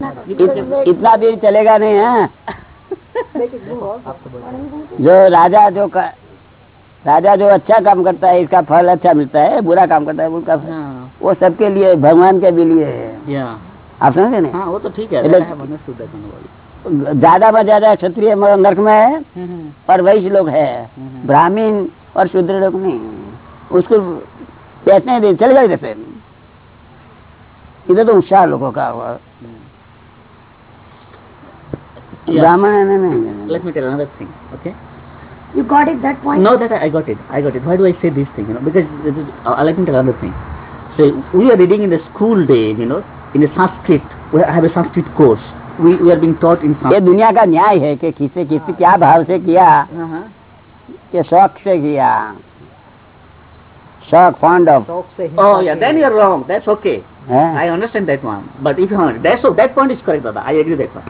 इतना देर चलेगा नहीं है? जो राजा जो का, राजा जो अच्छा काम करता है इसका फल अच्छा मिलता है बुरा काम करता है बुरा फल। वो सबके लिए भगवान के भी लिए है। आप समझे नहीं? हाँ, वो तो ठीक है ज़्यादा में ज़्यादा क्षत्रिय नर्क में है पर वैश्य लोग है ब्राह्मीण और शूद्र लोग नहीं। उसको बैठने दे चले जाए इधर तो उत्साह लोगों का हुआ। Yeah. ब्राह्मण है ना नहीं Let me tell another thing, okay? You got it that point? No, that I, I got it. I got it. Why do I say this thing? You know, because this is, uh, let me tell another thing. So we are reading in the school days, you know, in the Sanskrit. We have a Sanskrit course. We, we are being taught in ये Sanskrit. दुनिया का न्याय है कि किसे किस क्या भाव से किया Uh-huh. कि शौक से किया शौक fond of Oh yeah, then you are wrong. That's okay. I understand that one. But if you that's so that point is correct, Dada. I agree that one.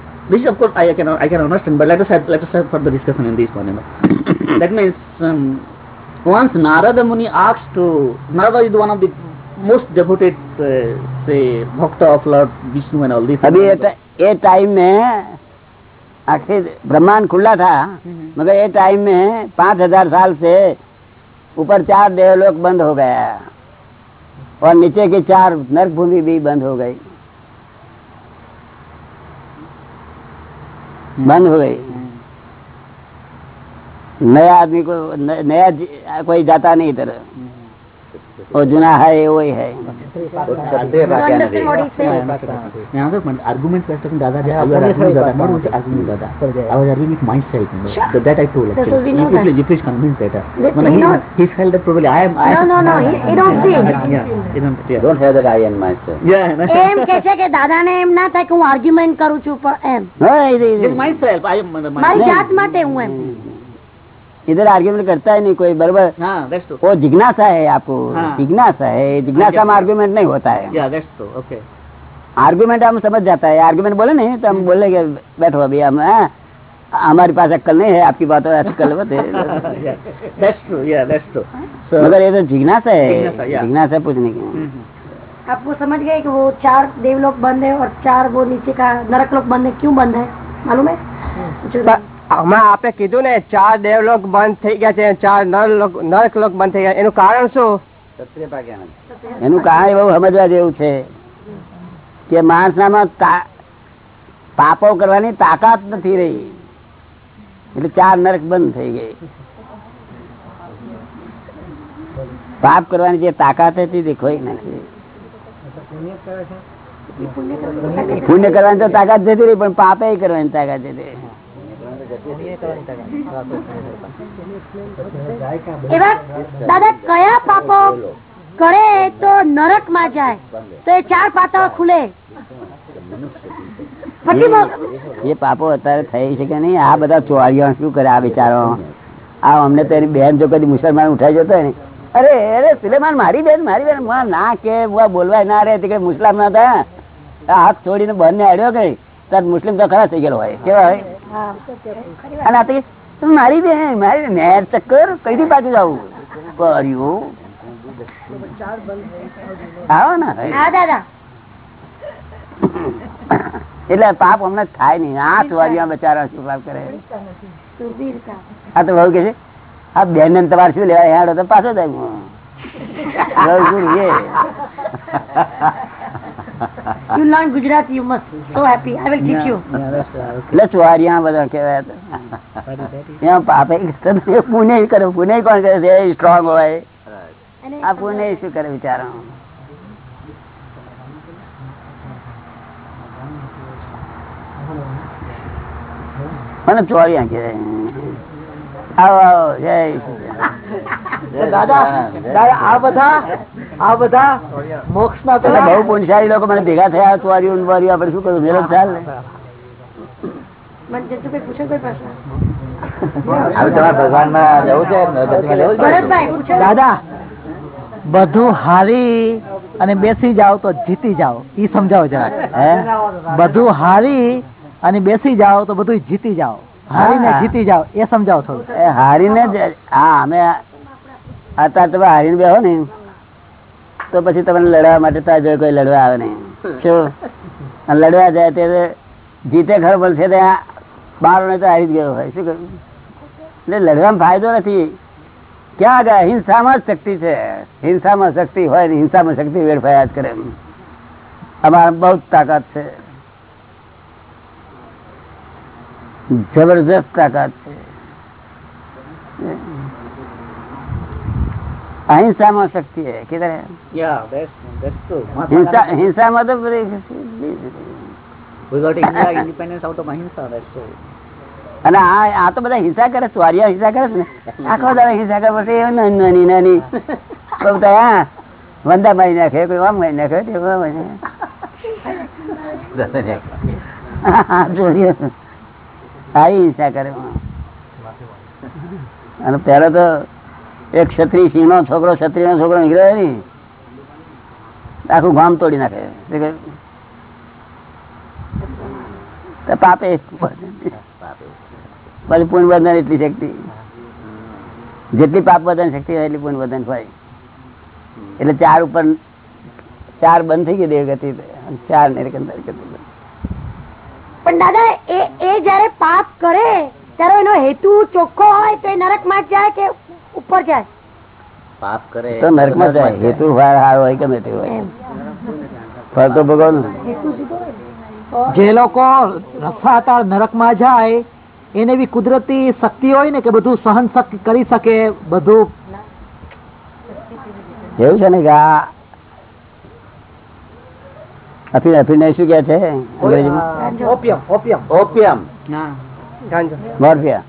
this, of course, I can I can understand, but let us have let us have further discussion in this one. You know. that means um, once Narada Muni asked to Narada is one of the most devoted, uh, say, bhakta of Lord Vishnu and all this. अभी ये ट- ये time में आखिर ब्रह्मांड खुला था मगर ये टाइम में पांच हजार साल से ऊपर चार देवलोक बंद हो गया और नीचे की चार नरक भूमि भी बंद हो गई बंद हो गई नया आदमी को न- नया जी- कोई जाता नहीं इधर वो जुना है वही है શ્રદ્ધે You બાકી understand નથી what he's saying? Another point, argument was talking Dada, I was arguing Dada, not was arguing Dada. I was arguing with myself, you know. That, that I told So- so actually. we know you, that. please, you please convince that. uh, We- when we he, know. he felt that probably I am. I No, am no, no, he, he don't see. Yeah, he don't, yeah. Don't have that I and my Yeah, no. એમ કે છે કે દાદાને એમ ના થાય કે હું argument કરું છું પણ એમ हाँ, इधर- Just इधर myself, I am. uh, my- મારી જાત માટે હું એમ इधर आर्ग्यूमेंट करता ही नहीं कोई बराबर। हाँ, वो जिज्ञासा है आपको। हाँ। जिज्ञासा है जिज्ञासा में आर्ग्यूमेंट नहीं होता है. आर्ग्यूमेंट हम समझ जाता है। आर्ग्यूमेंट बोले नहीं तो हम बोले कि बैठो अभी हम हाँ, हमारी पास अक्कल नहीं है आपकी बात में अक्कल है। मगर ये तो जिज्ञासा है। जिज्ञासा, या। जिज्ञासा पूछने की। Mhm. आपको समझ गए कि वो चार देवलोक बंद है और चार वो नीचे का नरक लोक बंद है क्यों बंद है? मालूम है। હમણાં આપે કીધું ને, ચાર દેવલોક બંધ થઈ ગયા છે, ચાર નર નરક લોક બંધ થઈ ગયા એનું કારણ શું? નથી એનું કારણ એવું સમજવા જેવું છે કે માણસનામાં પાપો કરવાની તાકાત નથી રહી. એટલે ચાર નરક બંધ થઈ ગઈ. પાપ કરવાની જે તાકાત હતી તે ખોઈ નાખી પુણ્ય કરવાની તો તાકાત જતી રહી, પણ પાપે કરવાની તાકાત જતી રહી. કરે તો નરકમાં જાય? તો એ ચાર પાતા ખુલે. એ પાપો અત્યારે થઈ શકે નહીં. આ બધા ચોરીઓ શું કરે આ બિચારો આ અમને તો એની બેન જો કદી મુસલમાન ઉઠાઈ જતો ને. અરે અરે, સુલેમાન, મારી બેન મારી બેન. હું ના કે, હું બોલવાય ના રે તે કે મુસ્લિમ ના હતા? હાથ છોડીને બંને અડ્યો કઈ? તાર મુસ્લિમ તો ખરા થઈ ગયેલો હોય. કેવા હોય. અને આ તો મારી બેન મારી ચક્કર કઈથી પાછું જવું? કર્યું આવો ને. એટલે પાપ અમને થાય નહીં. આ ચોરીઓ બચારા શું પાપ કરે આ તો બહુ કે છે આ બેન ને તમારે શું લેવા? હેડો તો પાછો થાય. You learn Gujarati, you must. So happy. I will teach you. Yeah, that's uh, okay. એટલે ચોરિયા બધા કહેવાય તો. એમાં પાપે કરે પુણે કરે પુણે કોણ કરે છે સ્ટ્રોંગ હોય આ પુણે શું કરે બિચારો મને ચોરી આવો આવો જય શ્રી દાદા દાદા આ બધા આ મોક્ષ ના બહુ લોકો મને ભેગા થયા શું કરું મેળો ને દાદા હારી અને બેસી જાઓ તો જીતી જાઓ. ઈ સમજાવો જરા હે? બધું હારી અને બેસી જાઓ તો બધું જીતી જાઓ. હારીને જીતી જાઓ એ સમજાવો થોડું. એ હારીને જ હા અમે અત્યારે તમે હારીને બેહો ને તો પછી તમને લડવા માટે ત્યાં કોઈ લડવા આવે નહીં. શું? લડવા જાય ત્યારે જીતે ખર પણ ત્યાં બાર ને તો હારી જ ગયો હોય. શું કહ્યું? એટલે લડવામાં ફાયદો નથી. ક્યાં ગયા? હિંસામાં જ શક્તિ છે. હિંસામાં શક્તિ હોય ને હિંસામાં શક્તિ વેડફાયા જ કરે અમારા બહુ તાકાત છે. જબરજસ્ત તાકાત છે. અહિંસામાં શક્તિ કિધર હે? હિંસા હિંસામાં તો. અને આ તો બધા હિંસા કરે સ્વારિયા હિંસા કરે ને. આખો દાદા હિંસા કરે પછી નાની નાની નાની. કોઈ હા વંદા મારી નાખે કોઈ આમ મારી નાખે તે આવી હિંસા કરે અને પેલો તો એક ક્ષત્રિય સિંહ નો છોકરો ક્ષત્રિય નો છોકરો નીકળ્યો ને, આખું ગામ તોડી નાખે. પાપે પછી વધન એટલી શક્તિ. જેટલી પાપ વધન શક્તિ હોય એટલી પૂર્ણ વર્ધન હોય. એટલે ચાર ઉપર ચાર બંધ થઈ ગઈ દેવગતિ ચાર નિરકંદર પણ દાદા એ એ જયારે પાપ કરે ત્યારે એનો હેતુ ચોખ્ખો હોય તો એ નરકમાં જાય કે ઉપર જાય? પાપ કરે તો નરકમાં જાય. હેતુ વાર હોય ગમે તે હોય? એમ. ભગવાન. જે લોકો રસાતાળ નરકમાં જાય એને બી કુદરતી શક્તિ હોય ને કે બધું સહન કરી શકે બધું. એવું છે ને કે અફીણ અફીણ શું કે છે ઓપિયમ ઓપિયમ મોર્ફિયા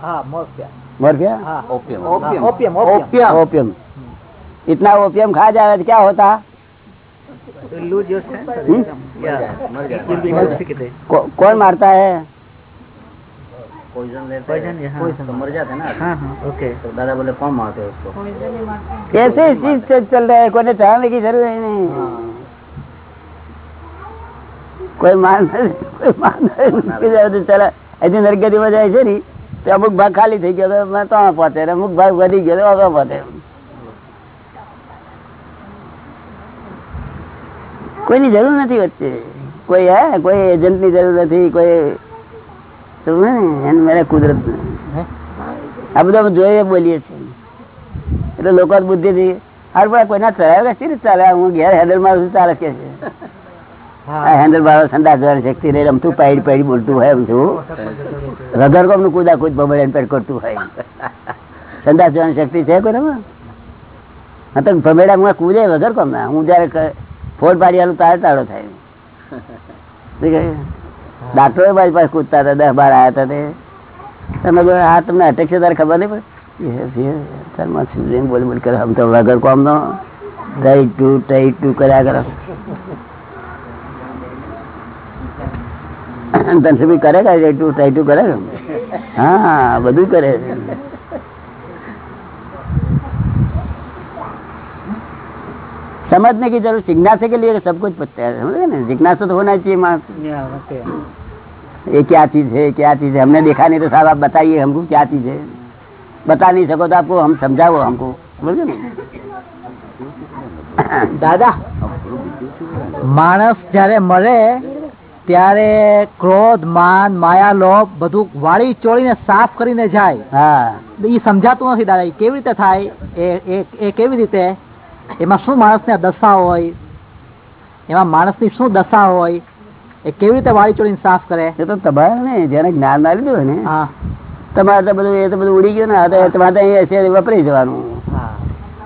इतना ओपियम खा जाए क्या होता? हम्म? कौन मारता है? पॉइजन लेते यहाँ। तो मर जाते ना? हाँ हाँ ओके। तो दादा बोले कौन मारते हैं उसको? कैसे चीज़ चल रहा है? कोई चाहने की ज़रूरत नहीं। કોઈ માન કોઈ માન ચાલે. અહીંથી નરગતિમાં જાય છે ને તો અમુક ભાગ ખાલી થઈ ગયો તો તો પહોંચે અમુક ભાગ વધી ગયો તો હવે પહોંચે. કોઈની જરૂર નથી વચ્ચે. કોઈ હે કોઈ એજન્ટની જરૂર નથી કોઈ સમજે ને એને મને કુદરત આ બધું અમે જોઈએ બોલીએ છીએ. એટલે લોકો બુદ્ધિથી હાર પણ કોઈના ચલાવે કે ચાલે. હું ઘેર હેન્ડલ મારું ચાલે કે છે? હેન્ડલ બાર સંડા જવાની શક્તિ રહી રમતું પાડી પાડી બોલતું હોય એમ છું રગર કોમનું કુદા કુદ બબડે પેટ કરતું હોય સંડા જવાની શક્તિ છે કોઈ હા તો ભમેડા માં કૂદે વગર કોમ ના હું જયારે ફોડ પાડી આલું તારે તાળો થાય ડાક્ટરો મારી પાસે કૂદતા હતા દસ બાર આવ્યા હતા તે તમે હા તમને અટેક છે તારે ખબર નહીં પડે બોલ બોલ કરે આમ તો વગર કોમ નો ટાઈટ ટુ ટાઈટ ટુ કર્યા કરે ધનસુભી કરે કે ટાઈ ટુ ટાઈ ટુ કરે કે? હા બધું કરે समझने की जरूरत जिज्ञासा के लिए सब कुछ पता है समझे ना जिज्ञासा तो होना चाहिए माँ Yeah, okay. ये क्या चीज है क्या चीज है हमने देखा नहीं तो साहब आप बताइए हमको क्या चीज है बता नहीं सको तो आपको हम समझाओ हमको समझे ना દાદા માણસ જયારે મરે ત્યારે ક્રોધ માન માયા લોભ બધું વાળી ચોળીને સાફ કરીને જાય. હા. એ સમજાતું નથી દાદા એ કેવી રીતે થાય? એ કેવી રીતે? એમાં શું માણસને દશા હોય? એમાં માણસની શું દશા હોય? એ કેવી રીતે વાળી ચોળીને સાફ કરે? એ તો તમારે ને જેને જ્ઞાન ના લીધું હોય ને હા. તમારે તો બધું એ તો બધું ઉડી ગયું ને તમારે તો અહીં હશે વપરાઈ જવાનું.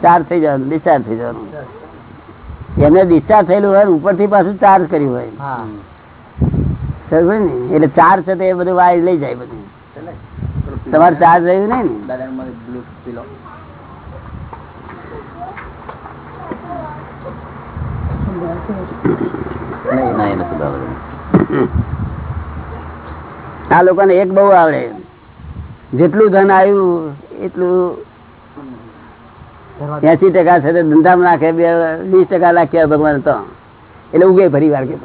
ચાર્જ થઈ જવાનું ડિસ્ચાર્જ થઈ જવાનું. એમને ડિસ્ચાર્જ થયેલું હોય ઉપરથી પાછું ચાર્જ કર્યું હોય. હા. એટલે ચાર છે તે બધું વાયર લઈ જાય બધું. તમારે ચાર્જ રહ્યું નહીં ને? દાદા આ લોકોને એક બહુ આવડે. જેટલું ધન આવ્યું, એટલું એસી ટકા છે ધંધામાં નાખે વીસ ટકા નાખ્યા ભગવાન તો. એટલે ઉગે ફરી વાર કે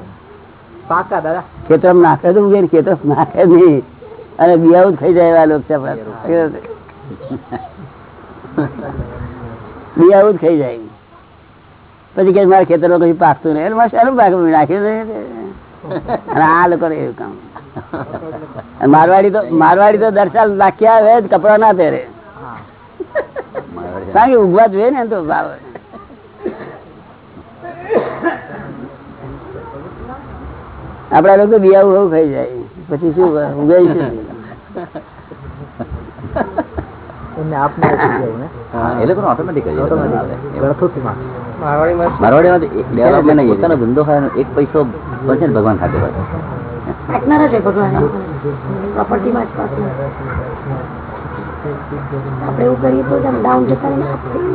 પાકા દાદા. ખેતરમાં નાખે તો ઉગે ખેતર નાખે નહીં. અને બિયાવું થઈ જાય એવા લોકો બિયાવું ખાઈ જાય. પછી કે મારા ખેતર કશું પાકતું નહીં. મારે શાનું પાક નાખ્યું અને આ લોકો એવું કામ. મારવાડી તો મારવાડી તો દર્શાલ નાખ્યા આવે જ કપડા ના પહેરે. કારણ કે ઉગવા જોઈએ ને તો ભાવ. આપડા લોકો બિયાવું એવું ખાઈ જાય. પછી શું કરે? ઉગે છે. ભગવાન ખાતે આપણે એવું કરીએ તો ડાઉન જતા રહીને આપણે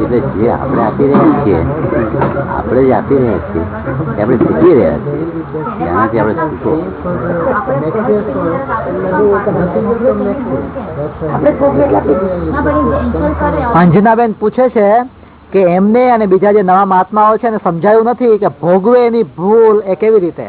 એટલે જે આપણે આપી રહ્યા છીએ, આપણે જે આપી રહ્યા છીએ, એ આપણે શીખી રહ્યા છીએ, એનાથી આપણે શીખો અંજનાબેન પૂછે છે કે એમને અને બીજા જે નવા મહાત્માઓ છે એને સમજાયું નથી કે ભોગવે એની ભૂલ એ કેવી રીતે?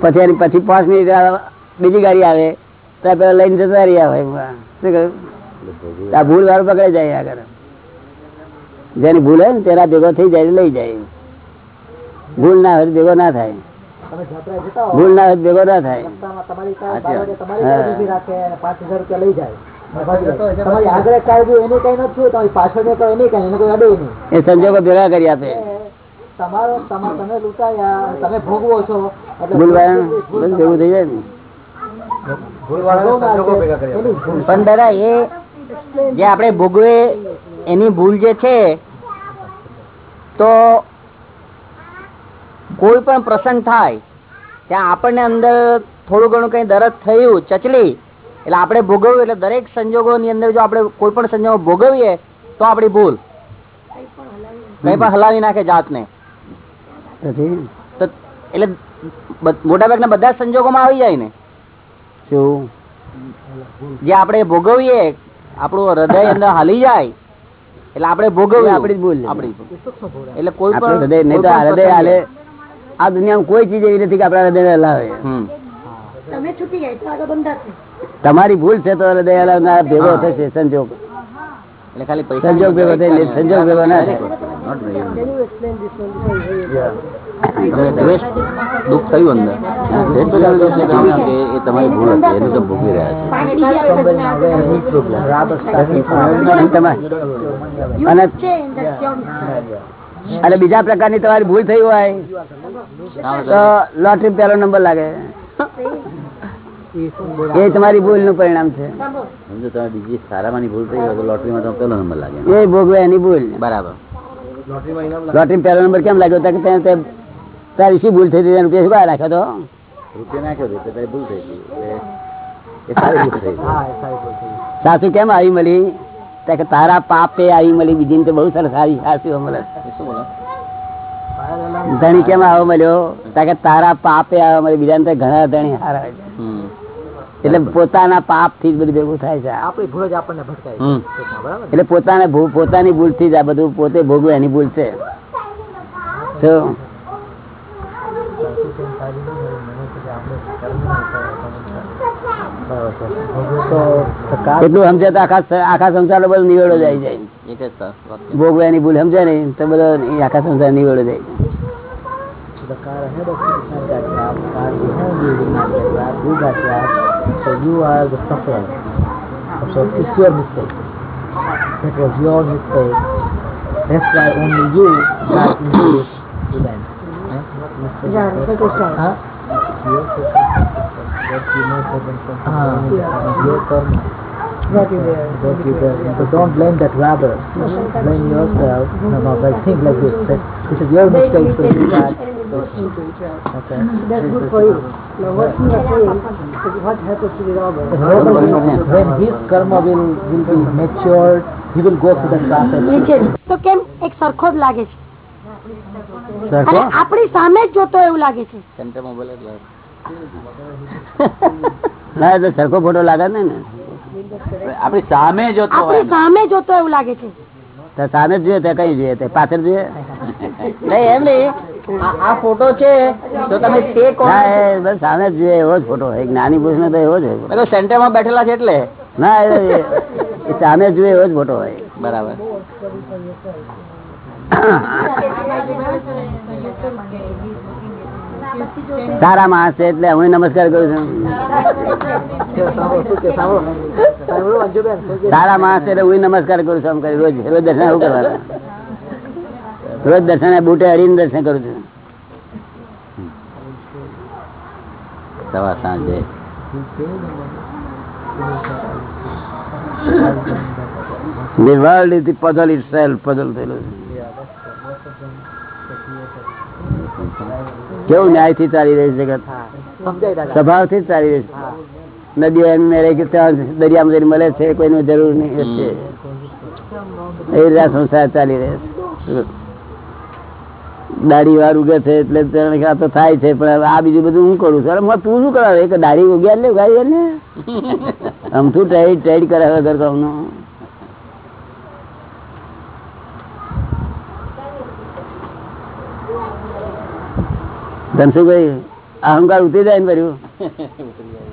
પછી એની પછી પાંચ મિનિટ બીજી ગાડી આવે તો પેલા લઈને જતા રહ્યા હોય શું કહ્યું? આ ભૂલ વાળું પકડાઈ જાય આગળ જેની ભૂલ હોય ને તેના ભેગો થઈ જાય લઈ જાય ભૂલ ના હોય ભેગો ના થાય. ભૂલ ના હોય ભેગો ના થાય. એ સંજોગો ભેગા કરી આપે. તમારો તમા- તમે લૂંટાયા તમે ભોગવો છો. બધું ભેગું થઈ જાય ને. પણ દાદા એ જે આપણે ભોગવે એની ભૂલ જે છે તો કોઈ પણ પ્રસંગ થાય ત્યાં આપણને અંદર થોડું ઘણું કઈ દરદ થયું ચચલી એટલે આપણે ભોગવ્યું એટલે દરેક સંજોગોની અંદર જો આપણે કોઈ પણ સંજોગો ભોગવીએ તો આપણી ભૂલ. કઈ પણ હલાવી નાખે જાતને. તો એટલે મોટા ભાગના બધા સંજોગોમાં આવી જાય ને. શું જે આપણે ભોગવીએ આપણું હૃદય અંદર હાલી જાય એટલે આપણે ભોગવીએ. આપણી ભૂલ આપણી એટલે કોઈ પણ હૃદય નહીં તો હૃદય હાલે. આ દુનિયામાં કોઈ ચીજ એવી નથી કે આપણા હૃદય હલાવે. હમ. તમે છૂટી જાય તો આગળ બંધાશે તમારી ભૂલ છે તો હૃદય હલાવનાર ભેગો થશે સંજોગ. એટલે ખાલી પૈસા સંજોગ ભેગો થાય સંજોગ ભેગો ના દુઃખ થયું અંદર. એ તમારી ભૂલ હતી એનું તો ભોગવી રહ્યા છે. અને- અને બીજા પ્રકારની તમારી ભૂલ થઈ હોય તો લોટરી પહેલો નંબર લાગે. એ તમારી ભૂલનું પરિણામ છે. સમજો તમે બીજી સારામાં ભૂલ થઈ હોય તો લોટરીમાં તો પહેલો નંબર લાગે. એ ભોગવે એની ભૂલ. બરાબર. લોટરી પહેલો નંબર કેમ લાગ્યો? કે તારી શું ભૂલ થઈ હતી? રૂપિયા શું કાઢી નાખ્યો તો? રૂપિયા નાખ્યો હતો તારી ભૂલ થઈ. સાસુ કેમ આવી મળી? તારા પાપે આવી મળી. બીજી તો બહુ સરસ આવી. સાસુ મળે ધણી કેમ આવો મળ્યો? કે તારા પાપે આવો મળી બીજા ને ઘણા ધણી હારા. એટલે પોતાના પાપથી જ બધું ભેગું થાય છે. આપણી ભૂલ જ આપણને ભટકાય? એટલે પોતાને ભૂ- પોતાની ભૂલથી જ આ બધું પોતે ભોગવે એની ભૂલ છે. એટલું સમજે તો આખા આખા સંસાર બધો નિવેડો જાય જાય એક જ સર વાક્ય. ભોગવે એની ભૂલ સમજે ને તો બધો આખા સંસાર નિવેડો જાય. That was your mistake. That's why only you got into this event. Eh? Ah, your karma. What you did. So don't blame that rather. Blame yourself. No, no, but think like this. That this is your mistake, so you got. Okay. That's good for you. Now what you are saying, is what happens to the robber? When his karma will will be matured, he will go through the process. તો કેમ એક સરખો જ લાગે છે આપણી સામે જ જોતો એવું લાગે છે. ના એટલે સરખો ફોટો લાગે ને ને. આપણી સામે જોતો હોય આપણી સામે જોતો એવું લાગે છે. સામે જ જોઈએ તે કઈ જોઈએ? તે પાછળ જોઈએ? નહીં એમ નહીં. આ- ફોટો છે તો તમે તે કોણ એ બસ સામે જ જોઈએ એવો જ ફોટો. હોય જ્ઞાની પુરુષ નો તો એવો જ હોય. મેં તો સેન્ટરમાં બેઠેલા છે એટલે? ના સામે જ જોઈએ એવો જ ફોટો હોય. બરાબર. સારા માણસ છે એટલે હું નમસ્કાર કરું છું. સારા માણસ છે એટલે હું નમસ્કાર કરું છું રોજ રોજ દર્શન એવું કરવાનું? રોજ દર્શન બુટે હરીને દર્શન કરું છું. સવાર સાંજે. The world is the puzzle itself, puzzle થયેલું છે. કેવું ન્યાયથી ચાલી રહી જગત? સ્વભાવથી જ ચાલી રહી છે. નદીઓ એમ મેરે કે ત્યાં દરિયામાં જઈને મળે છે, કોઈની જરૂર નહીં એ રીતે સંસાર ચાલી રહે છે. દાઢી વાર ઉગે છે એટલે તેને ખ્યાલ તો થાય છે, પણ આ બીજું બધું હું કરું છું. અરે તું શું કરાવે? દાઢી ઉગ્યા લે ઉગાડી ને? તું ટ્રેડ ટ્રેડ કરાવે ઘર કામનું ધનસુભાઈ અહંકાર ઉતરી જાય ને ભર્યું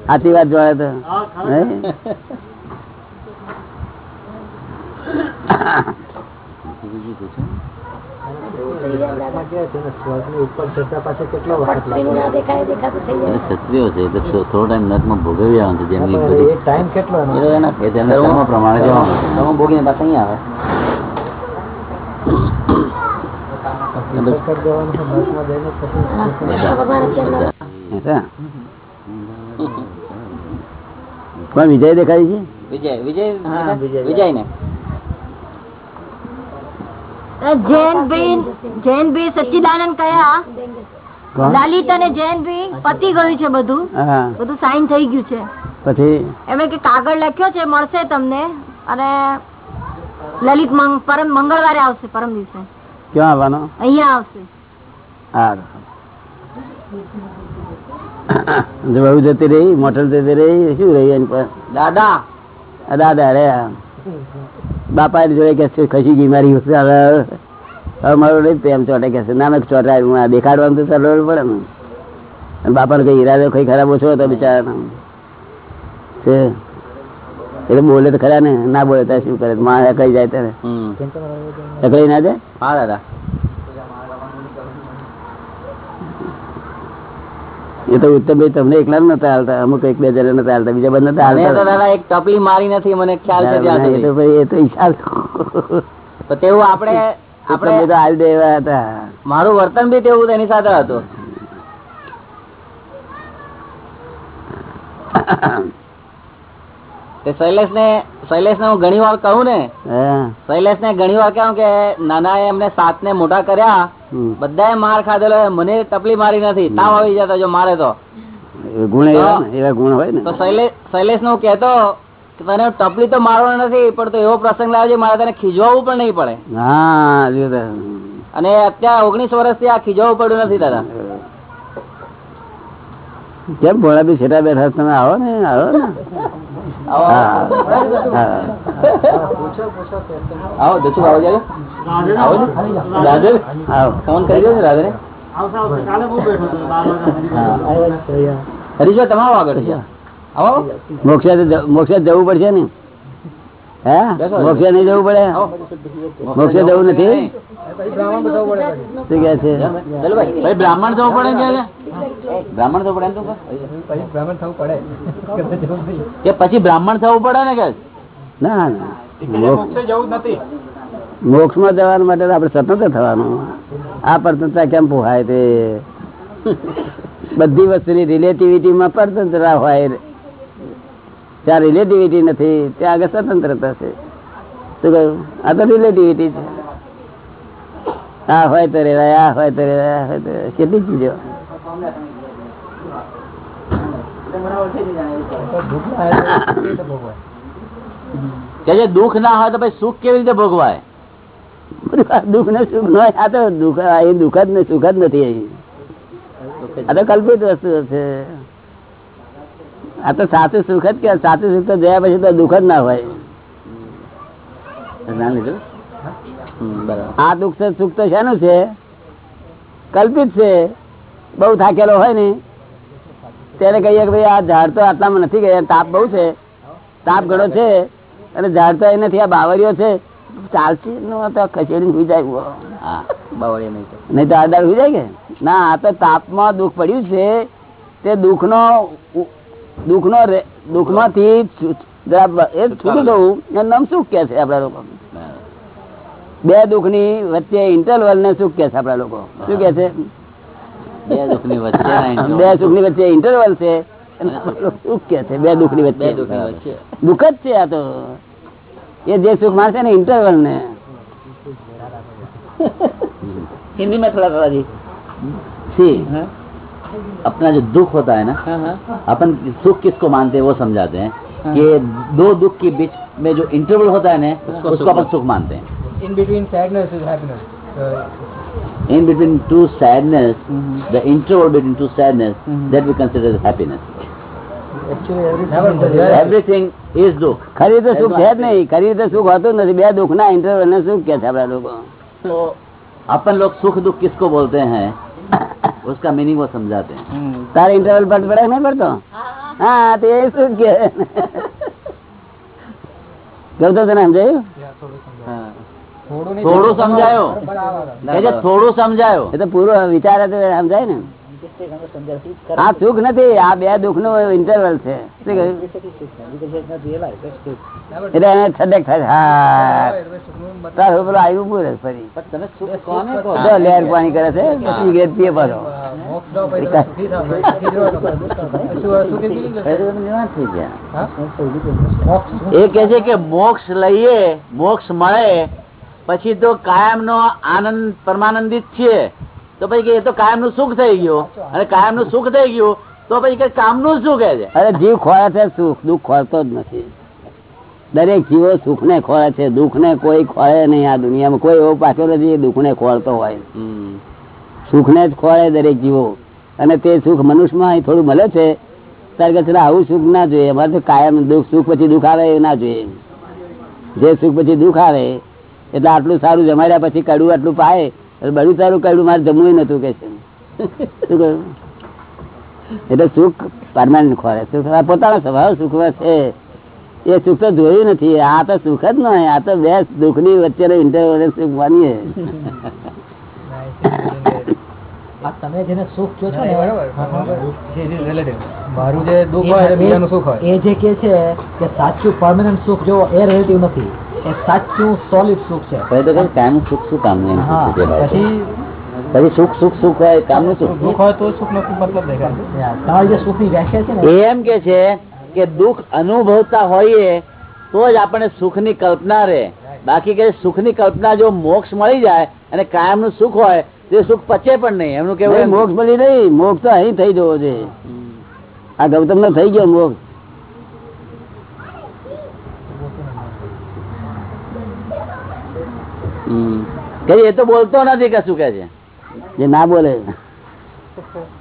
સાચી વાત જોડે તો. પાસે ક્ષત્રિયો છે થોડો ટાઈમ નર્કમાં ભોગવી આવવાનું છે જેમની એક ટાઈમ કેટલો પ્રમાણે જવાનું ભોગીને પાછા આવે. કોણ વિજય દેખાય છે? વિજય વિજય વિજય. વિજય ને જૈન ભી સચ્ચિદાનંદ કયા? લલિત અને જૈન ભી પતી ગયું છે બધું. બધું સાઈન થઈ ગયું છે. પછી? એમણે કે કાગળ લખ્યો છે મળશે તમને. અને લલિત પરમ મંગળવારે આવશે પરમ દિવસે. ક્યાં આવવાનો? અહીંયા આવશે. જતી રહી મોટર જતી રહી શું રહી એની પર દાદા. આ દાદા રે બાપા જોડે કે છે ખસી ગઈ મારી હવે હવે મારો નહીં પ્રેમ ચોટે કે છે ના ચોટાય હું આ દેખાડવાનું તો ચાલવું પડે ને. બાપાને કઈ ઈરાદો કઈ ખરાબ ઓછો હતો બિચારા છે. એટલે બોલે તો ખરા ને ના બોલે તો શું કરે? માં કઈ જાય ત્યારે? અકળી ના જાય હા દાદા. એ તો ઉત્તમભાઈ તમને એકલા જ નતા હાલતા અમુક એક બે જણા નતા હાલતા બીજા બધા નતા હાલતા. દાદા એક ટપલી મારી નથી મને ખ્યાલ છે એ તો ભાઈ એ તો ઈશાલ તો તેવું આપણે આપણે આપણે તો હાલ દેવા હતા. મારું વર્તન બી તેવું તેની સાથે હતું. તે શૈલેષ ને શૈલેષ ને હું ઘણી વાર કહું ને શૈલેષ ને ઘણી વાર કહું કે નાના એમને સાત ને મોટા કર્યા હમ. માર ખાધેલો મને ટપલી મારી નથી તાવ આવી જતો જો મારે તો. ગુણ એવા ગુણ હોય ને. તો શૈલેષ ને હું તને ટપલી તો મારવાનો નથી પણ તો એવો પ્રસંગ લાવજે છે મારે તને ખીજવાવું પણ નહીં પડે. હા અને અત્યારે ઓગણીસ વર્ષથી આ ખીજવાવું પડ્યું નથી દાદા. કેમ ભોળા બી છેટા બેઠા તમે આવો ને આવો ને. આવો દસુ આવો જાજો આવો રાધે ફોન કરી દો ને રાધે હરીશભાઈ તમે આવો આગળ આવો. મોક્ષા મોક્ષા જવું પડશે ને. મોક્ષે નહીં જવું પડે? મોક્ષે જવું નથી? બ્રાહ્મણ બતાવવું પડે પછી. શું કે છે? બ્રાહ્મણ જવું પડે બ્રાહ્મણ થવું પડે બ્રાહ્મણ થવું પડે. કે પછી બ્રાહ્મણ થવું પડે ને કે? ના મોક્ષમાં જવા માટે તો આપણે સ્વતંત્ર થવાનું. આ પરતંત્રતા કેમ પોહાય તે? બધી વસ્તુની રિલેટિવિટી માં પરતંત્રતા હોય. ત્યાં રિલેટિવિટી નથી ત્યાં આગળ સ્વતંત્રતા છે. શું કહ્યું? આ તો રિલેટિવિટી છે. આ હોય તો રેવાય આ હોય તો રેવાય આ હોય તો કેટલી ચીજો? દુઃખ ના? કે દુઃખ હોય તો પછી સુખ કેવી રીતે ભોગવાય? દુઃખ ને સુખ ન હોય આ તો દુઃખ એ દુઃખ જ ને સુખ જ નથી આ તો કલ્પિત વસ્તુ છે. આ તો સાચું સુખ જ કે સાચું સુખ તો ગયા પછી તો દુઃખ જ ના હોય. આ દુઃખ સુખ તો શેનું છે? કલ્પિત છે. બહુ થાકેલો હોય ને ત્યારે કહીએ કે ભાઈ આ ઝાડ તો આટલામાં નથી ગયા. તાપ બહુ છે. તાપ ઘણો છે. અને ઝાડ તો એ નથી આ બાવરીઓ છે. ચાલશે? નો તો ખસેડીને સુઈ જાય. હા બાવળીએ નહીં તો. નહીં તો આધાર સુઈ જાય કે? ના આ તો તાપમાં દુઃખ પડ્યું છે. તે દુઃખનો દુઃખ નો દુઃખમાંથી છૂટું થવું નામ સુખ કે છે આપડા લોકો? બે દુઃખની વચ્ચે ઇન્ટરવલ ને સુખ કે છે આપડા લોકો? શું કે છે? બે સુખની વચ્ચે ઇન્ટરવલ છે સુખ કે છે? બે દુઃખની વચ્ચે. દુઃખ જ છે આ તો. એ જે સુખ માનશે ને ઇન્ટરવલ ને. હિન્દી માં થોડા થોડા જી. अपना जो दुख होता है ना हाँ, हाँ। अपन सुख किसको मानते हैं वो समझाते हैं कि दो दुख के बीच में जो इंटरवल होता है ना उसको उसको सुख अपन सुख मानते हैं In between sadness is happiness. Uh, in between two sadness Mhm. the interval between two sadness Mhm. that we consider as happiness actually, everything is there. everything is dukh ખરી રીતે સુખ છે જ નહીં ખરી રીતે સુખ હોતું જ નથી બે દુઃખ ના ઇન્ટરવલ ને સુખ કે છે આપડા લોકો तो अपन लोग सुख दुख किसको बोलते हैं उसका मीनिंग वो समझाते हैं हम्म, તારે ઇન્ટરવલ પર પડે કે નહીં પડતો હા તે શું કે ગૌતમ તને સમજાયું Yeah, થોડું સમજાય. हाँ. થોડું નહીં થોડું સમજાયો બરાબર. કે જે થોડું સમજાયો એ તો પૂરો વિચાર હતો એ સમજાય ને આ સુખ નથી આ બે દુઃખ નો ઇન્ટરવલ છે એ કે છે કે મોક્ષ લઈએ મોક્ષ મળે પછી તો કાયમ નો આનંદ પરમાનંદિત છીએ. તો પછી કે એ તો કાયમનું સુખ થઈ ગયું. અને કાયમનું સુખ થઈ ગયું તો પછી કે કામનું શું કે છે? અરે જીવ ખોરા છે સુખ દુઃખ ખોરતો જ નથી. દરેક જીવો સુખ ને ખોરે છે દુઃખ ને કોઈ ખોરે નહીં આ દુનિયામાં. કોઈ એવો પાછો નથી દુઃખ ને ખોરતો હોય. સુખ ને જ ખોરે દરેક જીવો. અને તે સુખ મનુષ્યમાં અહીં થોડું મળે છે ત્યારે કે આવું સુખ ના જોઈએ. અમારે તો કાયમ દુઃખ સુખ પછી દુઃખ આવે એ ના જોઈએ. જે સુખ પછી દુઃખ આવે એટલે આટલું સારું જમાડ્યા પછી કડવું આટલું પાય બડું સારું કડવું મારે જમવું નતું કે છે. શું કહ્યું? એટલે સુખ પરમાનન્ટ ખોરે સુખ પોતાનો સ્વભાવ સુખ છે. એ સુખ તો જોયું નથી. આ તો સુખ જ નહીં આ તો બે દુઃખની વચ્ચેનો ઇન્ટરવ્યુ સુખ માનીએ. તમે જેને સુખ કહો છો ને બરાબર. હા, હા. It is relative. મારું જે દુઃખ હોય બીજાનું સુખ હોય. એ જે કે છે કે સાચું પરમાનન્ટ સુખ જો એ રિલેટિવ નથી સાચું સોલિડ સુખ છે. કામનું સુખ શું કામ પૂછે સુખ સુખ સુખ હોય કામનું સુખ? દુઃખ હોય તો સુખ નો મતલબ દેખાય. તમારી જે સુખની વ્યાખ્યા છે ને. એમ કે છે કે દુઃખ અનુભવતા હોઈએ તો જ આપણે સુખની કલ્પના રહે. બાકી કે સુખની કલ્પના જો મોક્ષ મળી જાય અને કાયમનું સુખ હોય તો સુખ પચે પણ નહીં. એમનું કેવું મોક્ષ મળી નહીં. મોક્ષ તો અહીં થઈ જવો છે આ ગૌતમ નો થઈ ગયો મોક્ષ હમ. કે એ તો બોલતો નથી કશું કે છે? જે ના બોલે.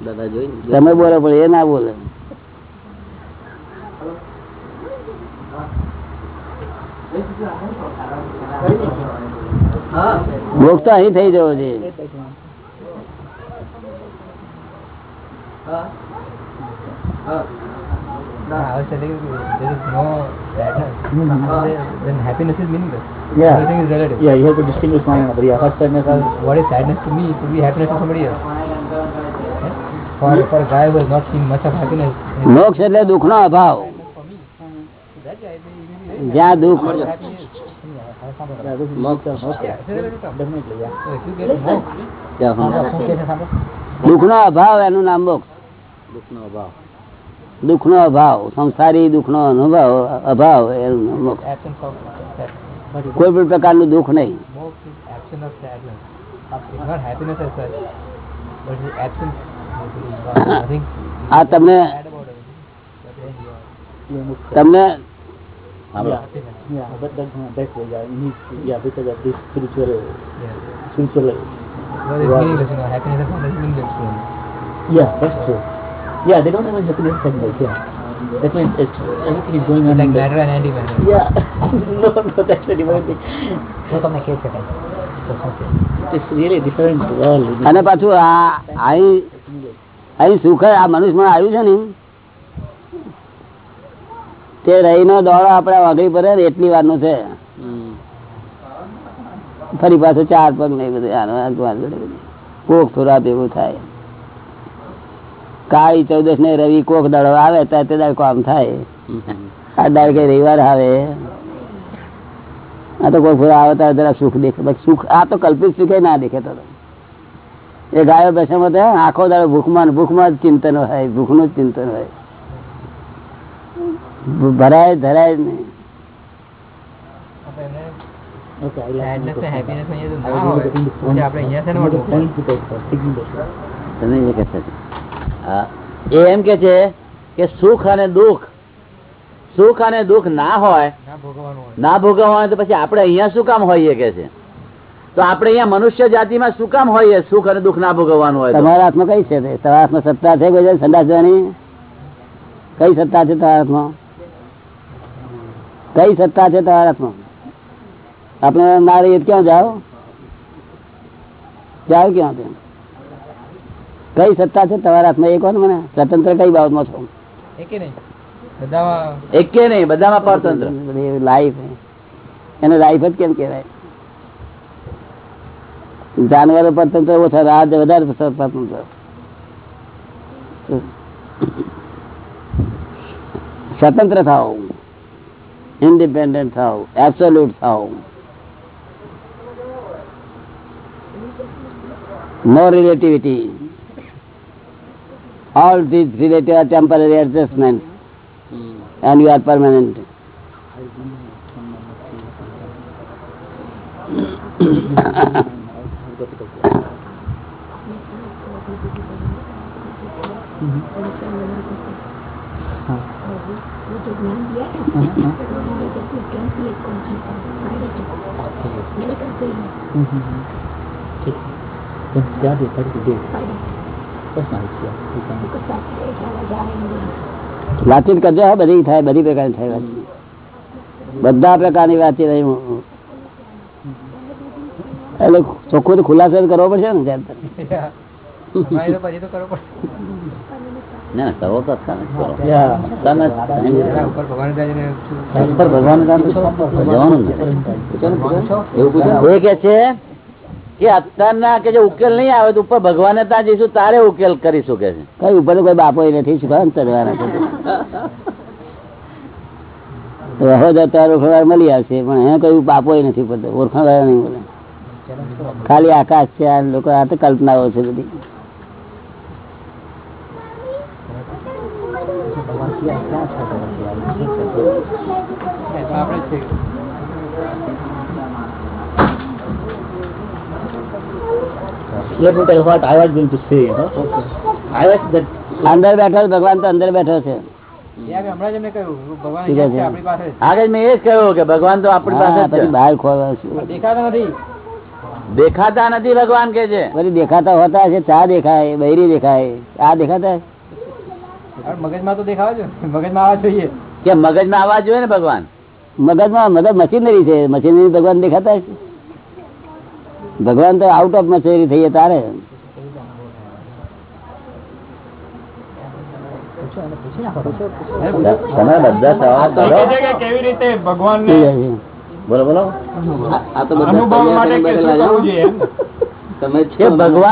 દાદા જોઈ તમે બોલો પણ એ ના બોલે. ભોગ તો અહીં થઈ જવો છે. I was telling you, there is no sadness. Mm -hmm. Then happiness is meaningless. Yeah. Everything is relative. Yeah, you have to distinguish one another. Yeah, first sadness Because what is sadness to me could be happiness to somebody else. Yeah? For, for a guy who has not seen much of happiness, મોક્ષ એટલે દુઃખ નો અભાવ જ્યાં દુઃખ is દુઃખ નો અભાવ એનું નામ મોક્ષ દુઃખ નો અભાવ સંસારી દુઃખ નો અનુભવ અભાવ મોક્ષ absence of sadness. કોઈ પણ પ્રકારનું દુઃખ નહીં આ તમને તમને yeah, that's true. Yeah, they don't have a happiness sadness, yeah. That means it's, everything is going on. Like matter and antimatter. Yeah, no, no, that's a different thing. It's really different world. અને પાછું આ અહીં અહીં સુખ આ મનુષ્યમાં આવ્યું છે ને તે રહીનો દોડો આપણે વાઘડી પર એટલી વારનો છે ફરી પાછો ચાર પગ નહીં બધું. કોક થોડા ભેગું થાય કાળી ચૌદશ ને રવિ કોક દાડો આવે ત્યારે તે દાડો કામ થાય. આ દાડે કઈ રવિવાર આવે. આ તો કોઈ ફૂલ આવે ત્યારે જરા સુખ દેખે. બાકી સુખ આ તો કલ્પિત સુખે ના દેખે તો. એ ગાયો બેસામાં તો આખો દાડો ભૂખમાં ભૂખમાં જ ચિંતન હોય ભૂખનું જ ચિંતન હોય. ભરાય ધરાય જ નહીં. તમે એ કહેતા એ એમ કે છે કે સુખ અને દુઃખ સુખ અને દુઃખ ના હોય ના ભોગવવાનું હોય. ભોગવવા હોય તો પછી આપણે અહીંયા શું કામ હોઈએ કે છે? તો આપણે અહીંયા મનુષ્ય જાતિમાં શું કામ હોઈએ? સુખ અને દુઃખ ના ભોગવવાનું હોય તમારા હાથમાં કઈ છે? તમારા હાથમાં સત્તા છે કોઈ સંદાસ જવાની? કઈ સત્તા છે તમારા હાથમાં? કઈ સત્તા છે તમારા હાથમાં? આપણે નારી ક્યાં જાઓ? જાઓ ક્યાં તે? કઈ સત્તા છે? તમારા હાથમાં એક વાર મને? સ્વતંત્ર કઈ બાબતમાં છો? એકે નહીં. બધામાં એકે નહીં બધામાં પરતંત્ર. લાઈફ એને લાઈફ જ કેમ કેવાય જાનવરો પરતંત્ર ઓછા રાજ વધારે પરતંત્ર. સ્વતંત્ર થાવ ઇન્ડિપેન્ડન્ટ થાવ એબ્સોલ્યુટ થાવ નો relativity. All these relative are temporary adjustments and you are permanent Then that is વાતચીત કરજો હા બધી થાય બધી પ્રકારની થાય વાતચીત. બધા પ્રકારની વાતચીત એટલે ચોખ્ખું તો ખુલાસો કરવો પડશે ને ત્યારે એ કે છે કે અત્યારના કે જે ઉકેલ નહીં આવે તો ઉપર ભગવાને ત્યાં જઈશું, તારે ઉકેલ કરીશું કે છે. કઈ ઉપર કોઈ બાપો નથી શું ઓળખવા મળી આવશે, પણ હે કયું બાપો નથી પડતો ઓળખાણ નહીં બોલે. ખાલી આકાશ છે, આ લોકો આ તો કલ્પનાઓ છે બધી. એ આપણે જ છે Let me tell you what I was going to say, you know. I was that અંદર બેઠો ભગવાન તો અંદર બેઠો છે ભગવાન તો આપણી પાસે બહાર દેખાતા નથી ભગવાન કે છે દેખાતા હોતા છે ચા દેખાય બૈરી દેખાય આ દેખાતા મગજમાં તો દેખાવા જોઈએ મગજમાં આવવા જોઈએ કે મગજમાં આવવા જોઈએ ને ભગવાન મગજમાં મગજ મશીનરી છે મશીનરી ભગવાન દેખાતા છે ભગવાન તો આઉટ ઓફ મશીનરી થઈએ તારે. ભગવાન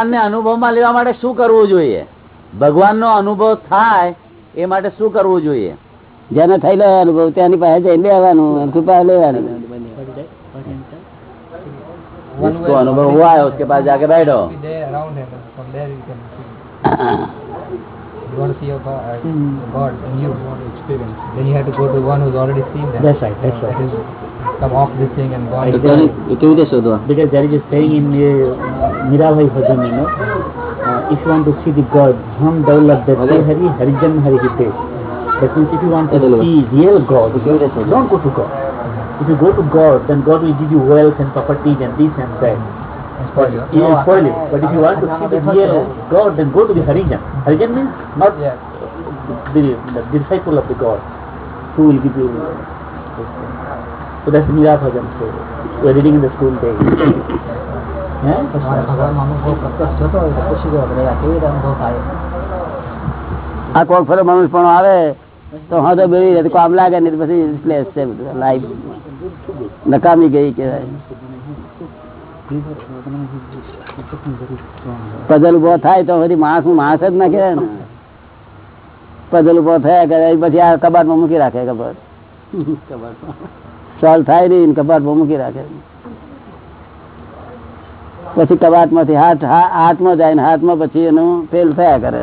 ને. અનુભવમાં લેવા માટે શું કરવું જોઈએ? ભગવાન નો અનુભવ થાય એ માટે શું કરવું જોઈએ? જેને થયેલો અનુભવ ત્યાંની પાસે જઈને લેવાનું કૃપા લેવાની. जिसको अनुभव हुआ है उसके पास जाके बैठो Be there around him, and from there you can see. You want to see your God, uh, God in you, you want to experience. Then you have to go to one who's already seen that. That's right, that's That is come off this thing and gone. તો તેને એ કેવી રીતે શોધવા Because there is a saying in uh, Mirabai Bhajan, you know, uh, if you want to see the God, Dham Daulat Datte Hari Harijan Hari Hitte. That means if you want to Hello. see real God, તો કેવી રીતે શોધવા don't go to God. If you go to God, then God will give you wealth and properties and this and that. spoil you. He will spoil you. But if you want to see the real God, then go to the Harijan. Harijan means not Yeah. the, the disciple of the God who will give you this thing. So that's Mira Bhajan. So we are reading in the school days. Yeah? તમારે ભગવાનનો અનુભવ પ્રત્યક્ષ જોતો હોય તો પૂછી ગયો કે આ કેવી રીતે અનુભવ થાય આ કોક ફરો મનુષ્ય પણ આવે તો હા તો બેડી રહે તો કામ લાગે નહીં તો પછી useless છે બધું લાઈફ નકામી ગઈ કેવાય પઝલ ઊભો થાય તો પછી માણસનું માણસ જ ના કહેવાય ને. પઝલ ઊભો થયા કરે પછી આ કબાટમાં મૂકી રાખે કબાટ. સોલ્વ થાય નહીં કબાટમાં મૂકી રાખે. પછી કબાટમાંથી હાથ હાથમાં જાય ને હાથમાં પછી એનું ફેલ થયા કરે.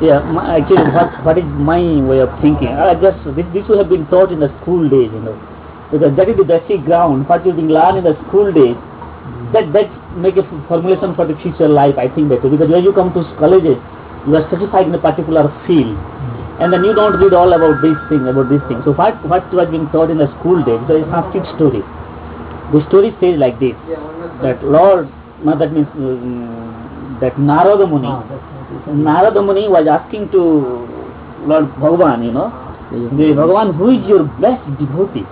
Yeah, my, actually, what, what is my way of thinking? I just this, this would have been taught in the school days, you know, because that is the basic ground. What you been learned in the school days, that that make a formulation for the future life. I think better because when you come to colleges, you are certified in a particular field, and then you don't read all about this thing, about this thing. So what what was being taught in the school days? so it's some cute story. The story says like this: that Lord, no, that means uh, that Narada Muni. Narada Muni was asking to Lord Bhagavan, you know, the Bhagavan, who is your best devotee?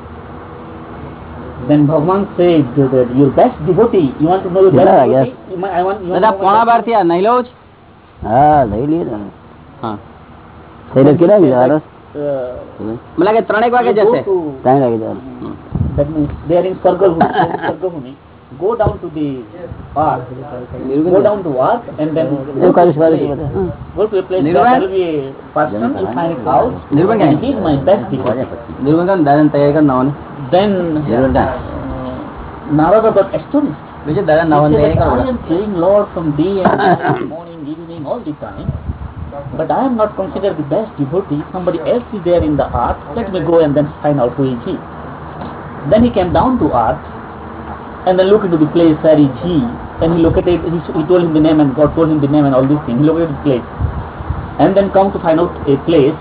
Then Bhagavan said that your best devotee, you want to know your best Yeah, devotee? might- I want, you want my બાર નહીં લઉં જ હા લઈ ને હા થઈને કેટલા devotee? વાળો Uh, મને લાગે ત્રણેક વાગે જશે ત્રણ વાગે જવાનું That means they are in Sargal Sargahuni. Go down to the park, go down to work and then go to a place where there will be a person, you find a house, and he is my best devotee. Then uh, Narada got astonished. He said that I am praying Lord from day and morning, evening, all the time. But I am not considered the best devotee. Somebody else is there in the art. Let me go and then find out who is he. Then he came down to earth and then looked into the place where is he. And he located, he, he told him the name and God told him the name and all these things. He located the place. And then come to find out a place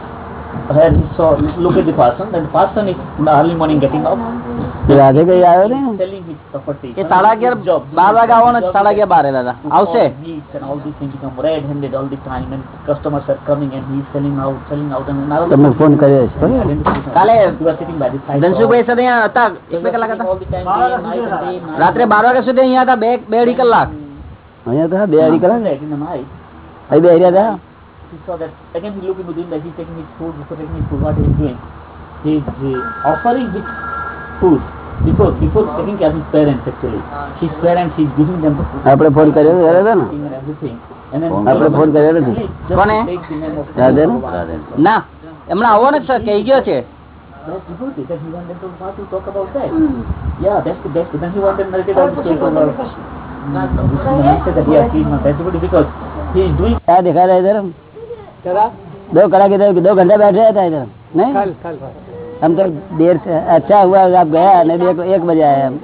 where he saw, look at the person. Then the person is in the early morning getting up. Radhe કઈ આવ્યો ને. એ સાડા અગિયાર. બાર વાગે આવવાનો સાડા અગિયાર બારે દાદા આવશે he's. તમને ફોન કર્યો? કાલે. ધનસુખભાઈ સાથે અહીંયા હતા એક બે કલાક હતા. રાત્રે બાર વાગ્યા સુધી અહીંયા હતા બે બે અઢી કલાક અહીંયા તો હા, બે અઢી કલાક in અહીં બે રહ્યા હતા he saw that again he looked into the that he's taking his food, before taking his food, what he is doing? He is uh, offering his food before before taking care of his parents actually. His parents, he is giving them the food. આપણે phone કર્યો કર્યો હતો ને and everything. And then આપણે phone કર્યો નથી just કોને? take the name of Radhe ને राधे ના એમણે આવવાનો જ સર કહી ગયો છે That's the good. That he wanted to, want to talk about that. Yeah, that's the best. Then he wanted to narrate all the story about He said that yeah, he is my best devotee because he is doing क्या दिखा रहे इधर हम दो कड़ा इधर दो घंटा बैठ रहे था इधर नहीं हम तो देर से अच्छा हुआ आप गया नहीं तो एक, एक बजे आए हम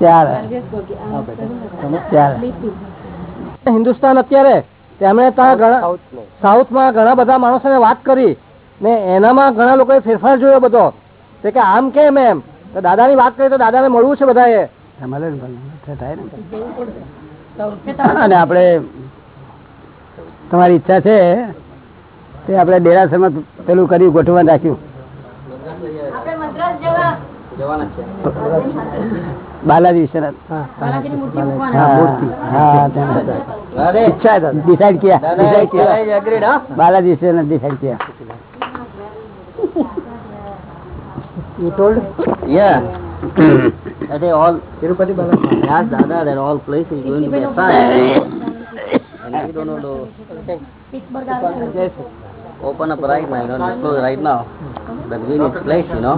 चार चार હિન્દુસ્તાન અત્યારે તેમણે ત્યાં ઘણા સાઉથમાં ઘણા બધા માણસોને વાત કરી ને એનામાં ઘણા લોકોએ ફેરફાર જોયો બધો તે કે આમ કેમ એમ તો દાદાની વાત કરી તો દાદાને મળવું છે બધાએ તમારે થાય ને અને આપણે તમારી ઈચ્છા છે તે આપણે ડેરાસરમાં પેલું કર્યું ગોઠવણ રાખ્યું આપણે મદ્રાસ જવા જવાના છે બાલાજી વિશ્વનાથ ડિસાઈડ કિયા ડિસાઈડ કિયા? બાલાજી વિશ્વનાથ ડિસાઈડ કિયા You told Yeah. That they all Tirupati Balaji. Yes, Dada, that all place is going to be assigned. and we don't know Pittsburgh આવે છે. yes. Open up right now, you know, disclose right now. But we need place, you know.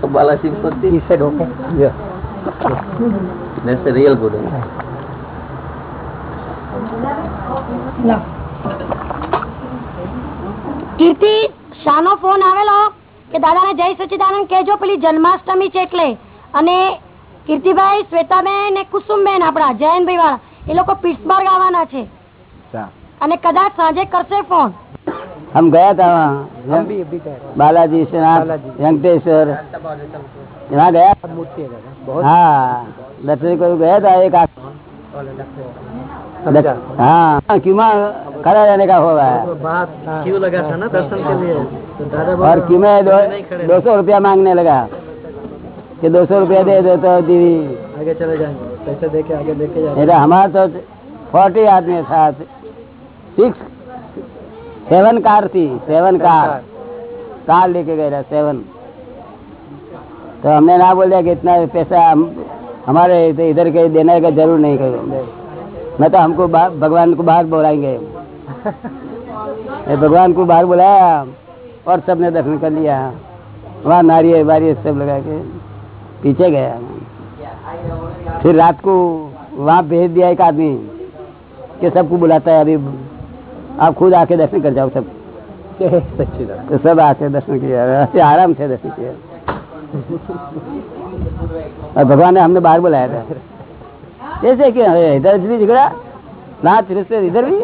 So Balaji Pati, He said okay. Yeah. that's the real good one. Kirti શાનો phone આવેલો કે દાદાને જય સચિદાનંદ કેજો પેલી જન્માષ્ટમી છે એટલે અને કીર્તિભાઈ શ્વેતાબેન ને કુસુમબેન આપણા જયંતભાઈ વાળા એ લોકો પિટ્સબર્ગ આવવાના છે અને કદાચ સાંજે કરશે ફોન हम गया था वहाँ हम भी अभी गए बालाजी विश्वनाथ बालाजी। वेंकटेश्वर वहाँ गया मूर्ति है दादा बहुत हाँ दर्शन को गया था एक आध- समझा हाँ क्यों में खड़ा रहने का होगा बात क्यों लगा था ना दर्शन के लिए तो दादा और क्यों में दो, दो सौ रुपया मांगने लगा कि दो सौ रुपया दे दो तो दीदी आगे चले जाएंगे पैसे दे के आगे लेके जाएंगे नहीं तो हमारा तो फोर्टी आदमी था सिक्स सेवन कार थी सेवन कार कार लेके गए रहे सेवन तो हमने ना बोला कि इतना पैसा हम हमारे इधर के देने का ज़रूर नहीं करो। मैं तो हमको भगवान को बाहर बुलाएँगे। भगवान को बाहर बुलाया और सबने दर्शन कर लिया। वहाँ नारियल वारियल सब लगा के पीछे गया। फिर रात को वहाँ भेज दिया एक आदमी कि सबको बुलाता है अभी आप खुद आके दर्शन कर जाओ सब। तो सब आके दर्शन किया आराम से दर्शन किया और भगवान ने हमने बाहर बुलाया था। जैसे कि इधर भी झगड़ा नाच रिश्ते इधर भी।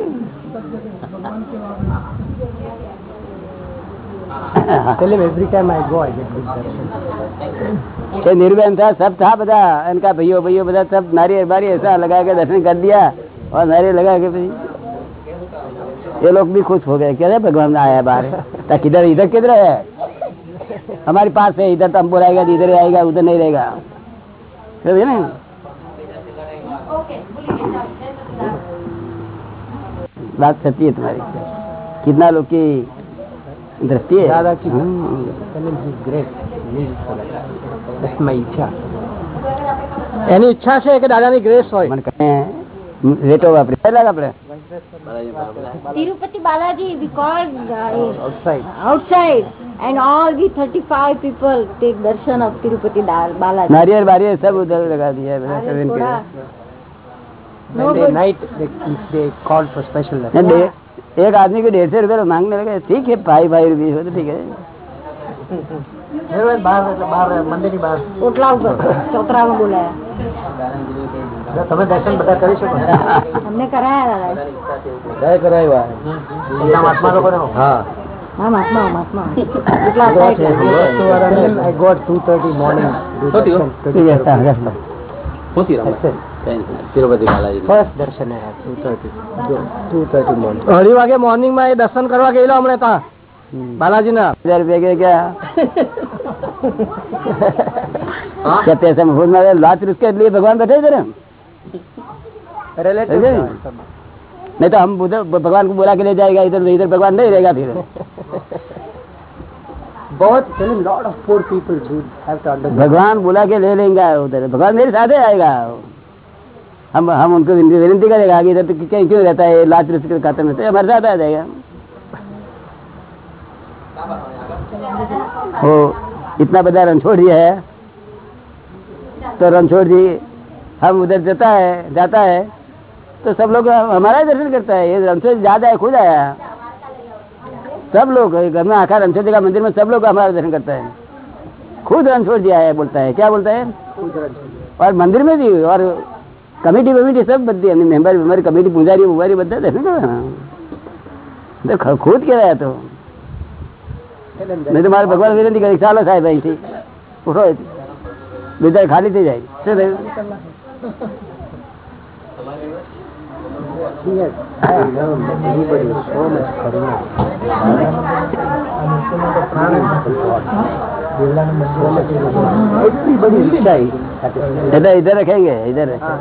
Tell him every time I go, I get good darshan. ये निर्बेन था सब था बता। इनका भैया भैया बता सब नारियल बारी ऐसा लगा के दर्शन कर दिया और नारियल लगा के फिर ये लोग भी खुश हो गए क्या भगवान आया बाहर तो किधर इधर किधर है हमारे पास है इधर तो हम बोलाएगा तो इधर ही आएगा उधर नहीं रहेगा समझे ना बात सच्ची है तुम्हारी कितना लोग की दृष्टि है दादा की हम्म। Tell him he's great. Need for that. That's my ઈચ્છા એની ઈચ્છા છે કે દાદાની ગ્રેસ હોય મને કહે રેટો વાપરી પહેલા આપણે Tirupati Balaji we called uh, outside. outside and all the 35 people take darshan of Tirupati Dal- Balaji. नारियल वारियल सब उधर लगा दिया है, अरे सब इनके। थोड़ा And they night they, they called for special नहीं, lesson. डे- एक आदमी को डेढ़ सौ रुपये मांगने लगे ठीक है भाई भाई रुपये हो तो ठीक है બહાર એટલે બહાર મંદિરની બહાર ઓટલા ઉપર ચોતરામાં બોલાયા તમે દર્શન બધા કરી શકો અમને કરાયા કરાવ્યા હા. અઢી વાગે મોર્નિંગમાં એ દર્શન કરવા ગયેલો હમણાં ત્યાં બાલાજી ના હજાર રૂપિયા ગયા. લાચ રૂપિયા ભગવાન બેઠે છે ને? समझे? नहीं तो हम उधर भगवान को बुला के ले जाएगा इधर इधर भगवान नहीं रहेगा फिर। बहुत लॉट ऑफ़ पोर पीपल भगवान बुला के ले लेंगे उधर। भगवान मेरे साथ ही आएगा। हम हम उनको विनती करेगा कि इधर तो क्यों क्यों रहता है लाच रुच के खाते में तो हमारे साथ आ जाएगा। वो इतना बड़ा रणछोड़ जी है। तो रणछोड़ जी हम उधर जाता है जाता है तो सब लोग हमारा ही दर्शन करता है ये रणछोड़ जी ज्यादा है खुद आया सब लोग घर में आखा रणछोड़ जी का मंदिर में सब लोग हमारा दर्शन करता है खुद रणछोड़ जी आया बोलता है क्या बोलता है और मंदिर में भी और कमेटी वमेटी सब बदली हमने मेंबर मेंबर कमेटी पुजारी पुजारी બધા દર્શન કરવા તો ખ- ખુદ કહેવાય તો નહીં તો મારે ભગવાન વિનંતી કરી ચાલો સાહેબ અહીંથી ઉઠો બીજા ખાલી થઈ જાય શું થયું इधर रखेंगे इधर हाँ,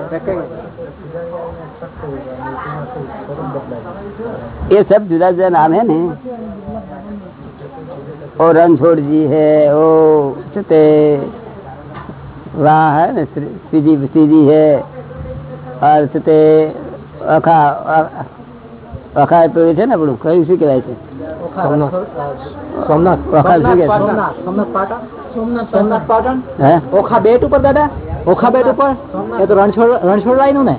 ये सब जुदा जुदा नाम है नहीं ओ रनछोड़ जी है ओ चुते वहाँ है ना श्री- श्रीजी श्रीजी है और छते અખા અખા પેલું છે ને આપણું કયું શું કહેવાય છે સોમનાથ સોમનાથ અખા શું કહે છે? Somnath, Somnath Patan? Somnath Patan? હે ઓખા બેટ ઉપર દાદા ઓખા બેટ ઉપર એ તો રણછોડ રણછોડ રાય નું ને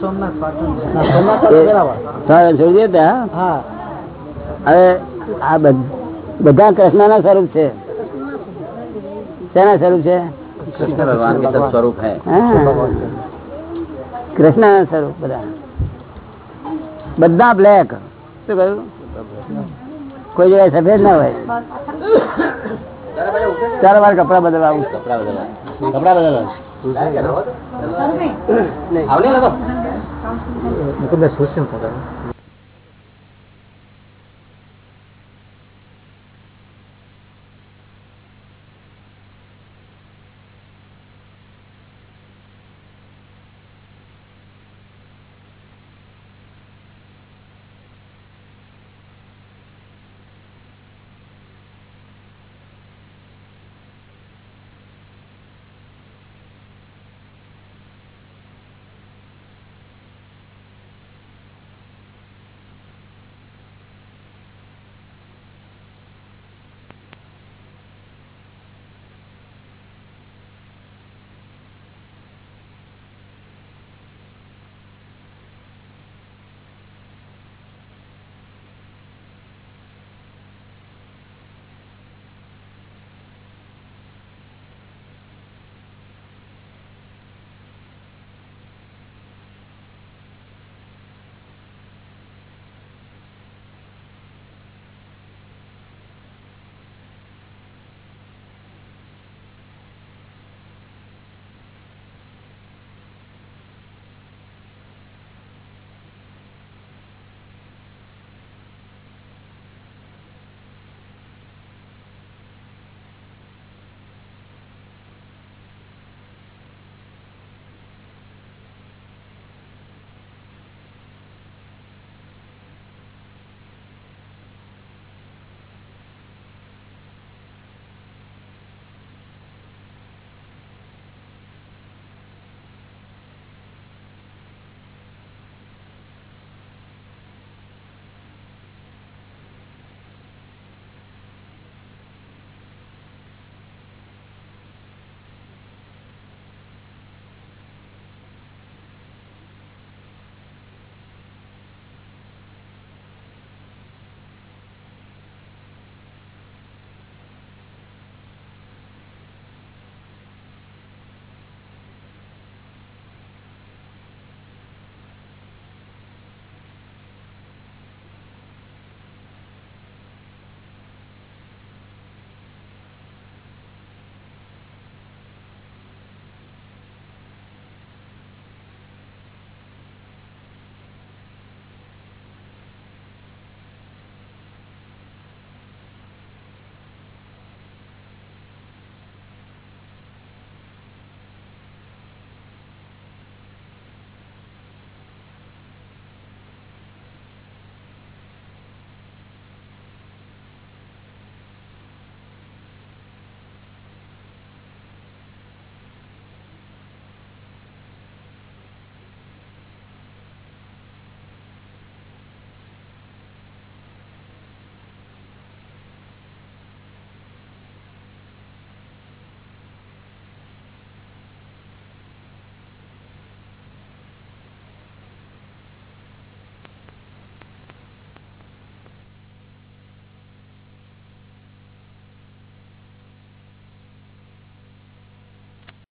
સોમનાથ પાટણ સોમનાથ પાટણ બરાબર ત્રણ છોડી દે ત્યાં હા હવે આ બધ- બધા કૃષ્ણના સ્વરૂપ છે શેના સ્વરૂપ છે કૃષ્ણ ભગવાન કે સ્વરૂપ હે કૃષ્ણ સ્વરૂપ બધા બધા બ્લેક શું કહ્યું કોઈ જગ્યાએ સફેદ ના હોય ચાર વાર કપડા બદલવા કપડા બદલવા કપડા બદલવા આવને લગો મુકુદ સોચ્યું પોતાનું